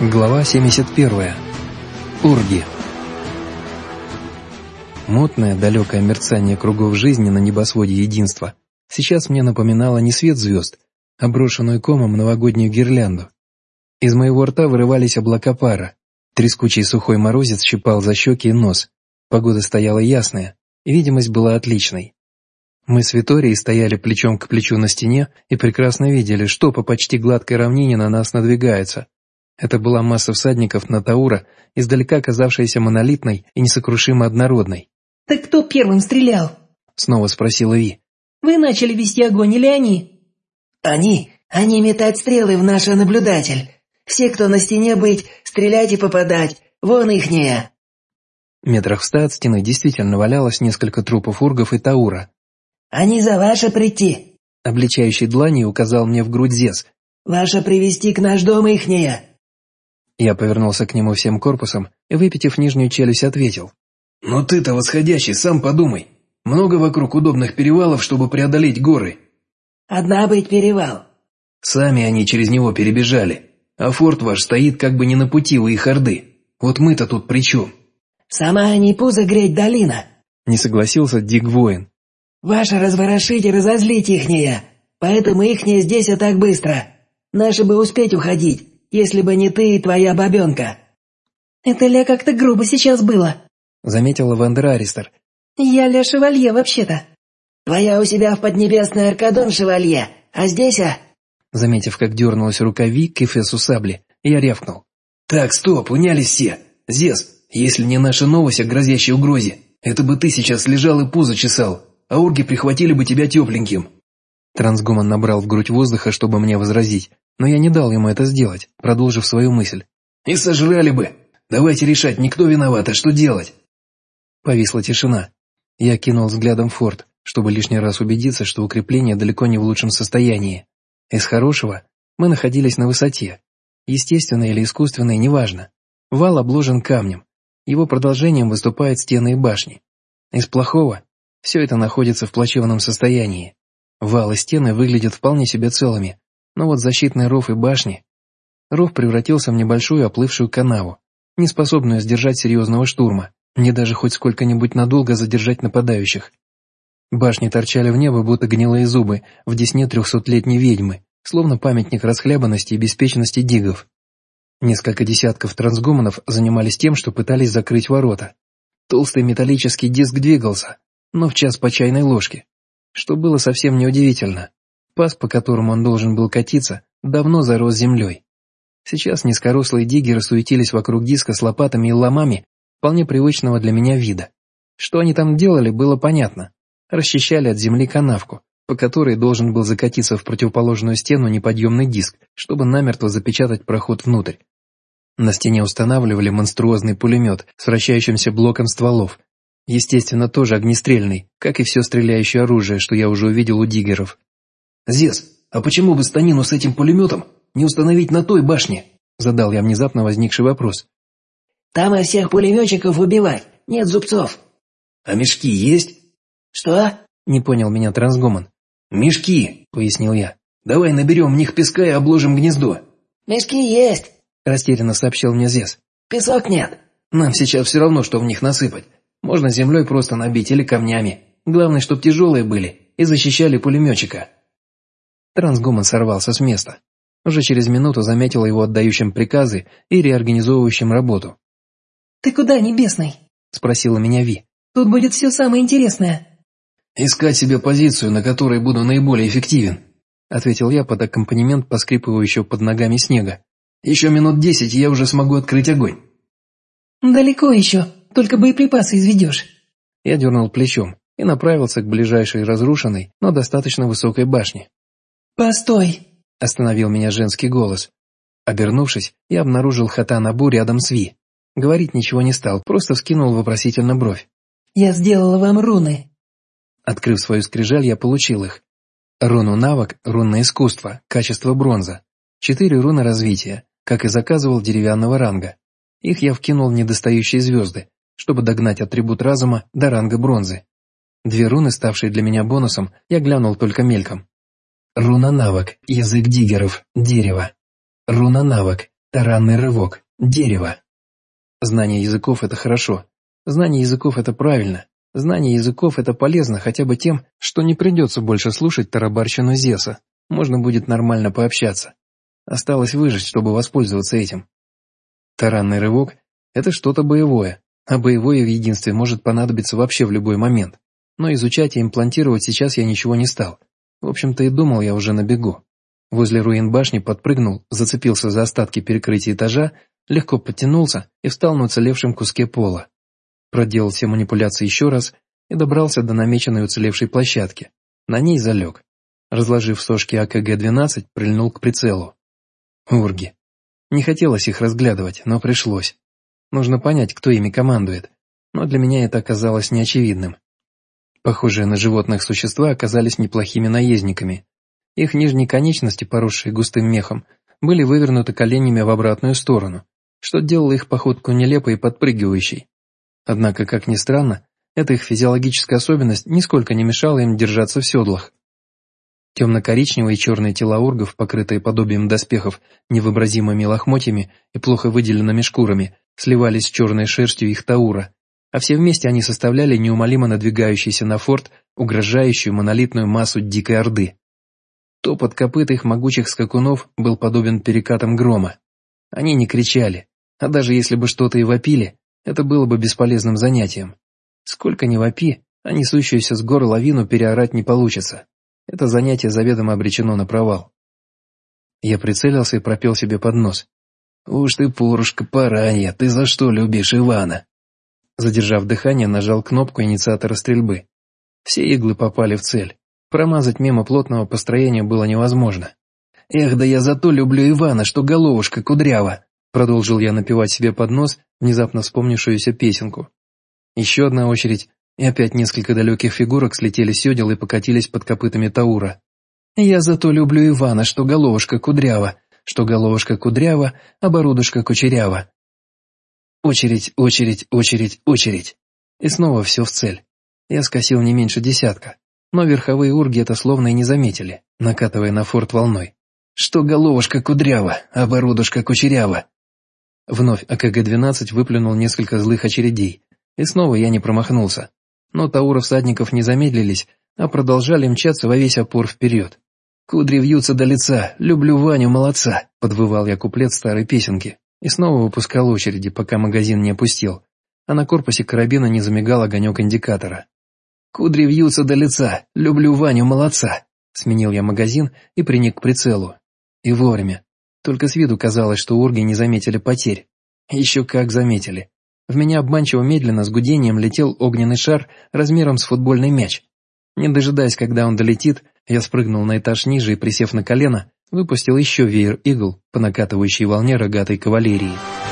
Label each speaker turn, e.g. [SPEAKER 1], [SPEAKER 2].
[SPEAKER 1] Глава 71. Урги. Мутное, далекое мерцание кругов жизни на небосводе единства сейчас мне напоминало не свет звезд, а брошенную комом новогоднюю гирлянду. Из моего рта вырывались облака пара, трескучий сухой морозец щипал за щеки и нос, погода стояла ясная, и видимость была отличной. Мы с Виторией стояли плечом к плечу на стене и прекрасно видели, что по почти гладкой равнине на нас надвигается – это была масса всадников на Таура, издалека казавшаяся монолитной и несокрушимо однородной.
[SPEAKER 2] «Так кто первым стрелял?»
[SPEAKER 1] — снова спросила Ви.
[SPEAKER 2] «Вы начали вести огонь или они?»
[SPEAKER 3] «Они. Они метать стрелы в наш наблюдатель. Все, кто на стене быть, стрелять и попадать. Вон ихняя».
[SPEAKER 1] Метрах в ста от стены действительно валялось несколько трупов ургов и Таура.
[SPEAKER 3] «Они за ваше прийти», —
[SPEAKER 1] обличающий длани указал мне в грудь Зес.
[SPEAKER 3] «Ваше привести к наш дом ихняя».
[SPEAKER 1] Я повернулся к нему всем корпусом и, выпитив нижнюю челюсть, ответил.
[SPEAKER 4] «Но ты-то восходящий, сам подумай. Много вокруг удобных перевалов, чтобы преодолеть горы».
[SPEAKER 3] «Одна быть перевал».
[SPEAKER 4] «Сами они через него перебежали, а форт ваш стоит как бы не на пути у их орды. Вот мы-то тут при чем?»
[SPEAKER 3] «Сама не пузо греть долина», —
[SPEAKER 1] не согласился Дик Воин.
[SPEAKER 3] «Ваша разворошить и разозлить ихняя, поэтому ихняя здесь и так быстро. Наши бы успеть уходить, если бы не ты и твоя бабенка».
[SPEAKER 2] «Это ля как-то грубо сейчас было», —
[SPEAKER 1] заметила Вандер Аристер.
[SPEAKER 2] «Я ля шевалье вообще-то».
[SPEAKER 3] «Твоя у себя в Поднебесной Аркадон шевалье, а здесь, а...»
[SPEAKER 1] Заметив, как дернулась рука Ви к эфесу сабли, я рявкнул.
[SPEAKER 4] «Так, стоп, унялись все. Зес, если не наша новость о грозящей угрозе, это бы ты сейчас лежал и пузо чесал, а урги прихватили бы тебя тепленьким».
[SPEAKER 1] Трансгуман набрал в грудь воздуха, чтобы мне возразить, но я не дал ему это сделать, продолжив свою мысль.
[SPEAKER 4] «И сожрали бы! Давайте решать, никто виноват, а что делать?»
[SPEAKER 1] Повисла тишина. Я кинул взглядом форт, чтобы лишний раз убедиться, что укрепление далеко не в лучшем состоянии. Из хорошего мы находились на высоте. Естественное или искусственное, неважно. Вал обложен камнем. Его продолжением выступают стены и башни. Из плохого все это находится в плачевном состоянии. Вал и стены выглядят вполне себе целыми, но вот защитный ров и башни... Ров превратился в небольшую оплывшую канаву, не способную сдержать серьезного штурма, не даже хоть сколько-нибудь надолго задержать нападающих. Башни торчали в небо, будто гнилые зубы, в десне трехсотлетней ведьмы, словно памятник расхлябанности и беспечности дигов. Несколько десятков трансгуманов занимались тем, что пытались закрыть ворота. Толстый металлический диск двигался, но в час по чайной ложке, что было совсем неудивительно. Пас, по которому он должен был катиться, давно зарос землей. Сейчас низкорослые диггеры суетились вокруг диска с лопатами и ломами вполне привычного для меня вида. Что они там делали, было понятно. Расчищали от земли канавку, по которой должен был закатиться в противоположную стену неподъемный диск, чтобы намертво запечатать проход внутрь. На стене устанавливали монструозный пулемет с вращающимся блоком стволов. Естественно, тоже огнестрельный, как и все стреляющее оружие, что я уже увидел у диггеров.
[SPEAKER 4] «Зес, а почему бы станину с этим пулеметом не установить на той башне?»
[SPEAKER 1] Задал я внезапно возникший вопрос.
[SPEAKER 3] «Там и всех пулеметчиков убивать, нет зубцов».
[SPEAKER 4] «А мешки есть?»
[SPEAKER 3] «Что?»
[SPEAKER 1] — не понял меня трансгуман.
[SPEAKER 4] «Мешки», — пояснил я. «Давай наберем в них песка и обложим гнездо».
[SPEAKER 3] «Мешки есть», —
[SPEAKER 1] растерянно сообщил мне Зес.
[SPEAKER 3] «Песок нет».
[SPEAKER 4] «Нам сейчас все равно, что в них насыпать. Можно землей просто набить или камнями. Главное, чтоб тяжелые были и защищали пулеметчика».
[SPEAKER 1] Трансгуман сорвался с места. Уже через минуту заметил его отдающим приказы и реорганизовывающим работу.
[SPEAKER 2] «Ты куда, Небесный?»
[SPEAKER 1] — спросила меня Ви.
[SPEAKER 2] «Тут будет все самое интересное».
[SPEAKER 4] «Искать себе позицию, на которой буду наиболее эффективен», — ответил я под аккомпанемент поскрипывающего под ногами снега. «Еще минут десять, и я уже смогу открыть огонь».
[SPEAKER 2] «Далеко еще, только боеприпасы изведешь».
[SPEAKER 1] Я дернул плечом и направился к ближайшей разрушенной, но достаточно высокой башне.
[SPEAKER 2] «Постой!»
[SPEAKER 1] – остановил меня женский голос. Обернувшись, я обнаружил Хатанабу рядом с Ви. Говорить ничего не стал, просто вскинул вопросительно бровь.
[SPEAKER 2] «Я сделала вам руны».
[SPEAKER 1] Открыв свою скрижаль, я получил их. Руну навык, рунное искусство, качество бронза. Четыре руны развития, как и заказывал деревянного ранга. Их я вкинул в недостающие звезды, чтобы догнать атрибут разума до ранга бронзы. Две руны, ставшие для меня бонусом, я глянул только мельком. Руна-навык, язык диггеров, дерево. Руна-навык, Таранный рывок. Дерево. Знание языков – это хорошо. Знание языков – это правильно. Знание языков – это полезно хотя бы тем, что не придется больше слушать тарабарщину Зеса. Можно будет нормально пообщаться. Осталось выжить, чтобы воспользоваться этим. Таранный рывок – это что-то боевое, а боевое в единстве может понадобиться вообще в любой момент. Но изучать и имплантировать сейчас я ничего не стал. В общем-то и думал я уже на бегу. Возле руин башни подпрыгнул, зацепился за остатки перекрытия этажа, легко подтянулся и встал на уцелевшем куске пола. Проделал все манипуляции еще раз и добрался до намеченной уцелевшей площадки. На ней залег. Разложив сошки АКГ-12, прильнул к прицелу. Урги. Не хотелось их разглядывать, но пришлось. Нужно понять, кто ими командует. Но для меня это оказалось неочевидным. Похожие на животных существа оказались неплохими наездниками. Их нижние конечности, поросшие густым мехом, были вывернуты коленями в обратную сторону, что делало их походку нелепой и подпрыгивающей. Однако, как ни странно, эта их физиологическая особенность нисколько не мешала им держаться в седлах. Темно-коричневые и черные тела ургов, покрытые подобием доспехов, невообразимыми лохмотьями и плохо выделенными шкурами, сливались с черной шерстью их таура, а все вместе они составляли неумолимо надвигающийся на форт угрожающую монолитную массу дикой орды. Топот копыт их могучих скакунов был подобен перекатам грома. Они не кричали, а даже если бы что-то и вопили, это было бы бесполезным занятием. Сколько ни вопи, а несущуюся с гор лавину переорать не получится. Это занятие заведомо обречено на провал. Я прицелился и пропел себе под нос. «Уж ты, порушка, поранья, ты за что любишь Ивана?» Задержав дыхание, нажал кнопку инициатора стрельбы. Все иглы попали в цель. Промазать мимо плотного построения было невозможно. «Эх, да я зато люблю Ивана, что головушка кудрява!» Продолжил я напевать себе под нос внезапно вспомнившуюся песенку. Еще одна очередь, и опять несколько далеких фигурок слетели с седел и покатились под копытами Таура. «Я зато люблю Ивана, что головушка кудрява, что головушка кудрява, а кучерява». Очередь, очередь, очередь, очередь. И снова все в цель. Я скосил не меньше десятка. Но верховые урги это словно и не заметили, накатывая на форт волной. Что головушка кудрява, а бородушка кучерява. Вновь АКГ-12 выплюнул несколько злых очередей, и снова я не промахнулся. Но тауры всадников не замедлились, а продолжали мчаться во весь опор вперед. «Кудри вьются до лица, люблю Ваню, молодца!» — подвывал я куплет старой песенки, и снова выпускал очереди, пока магазин не опустил, а на корпусе карабина не замигал огонек индикатора. «Кудри вьются до лица, люблю Ваню, молодца!» Сменил я магазин и приник к прицелу. И вовремя. Только с виду казалось, что урги не заметили потерь. Еще как заметили. В меня обманчиво медленно с гудением летел огненный шар размером с футбольный мяч. Не дожидаясь, когда он долетит, я спрыгнул на этаж ниже и, присев на колено, выпустил еще веер игл по накатывающей волне рогатой кавалерии.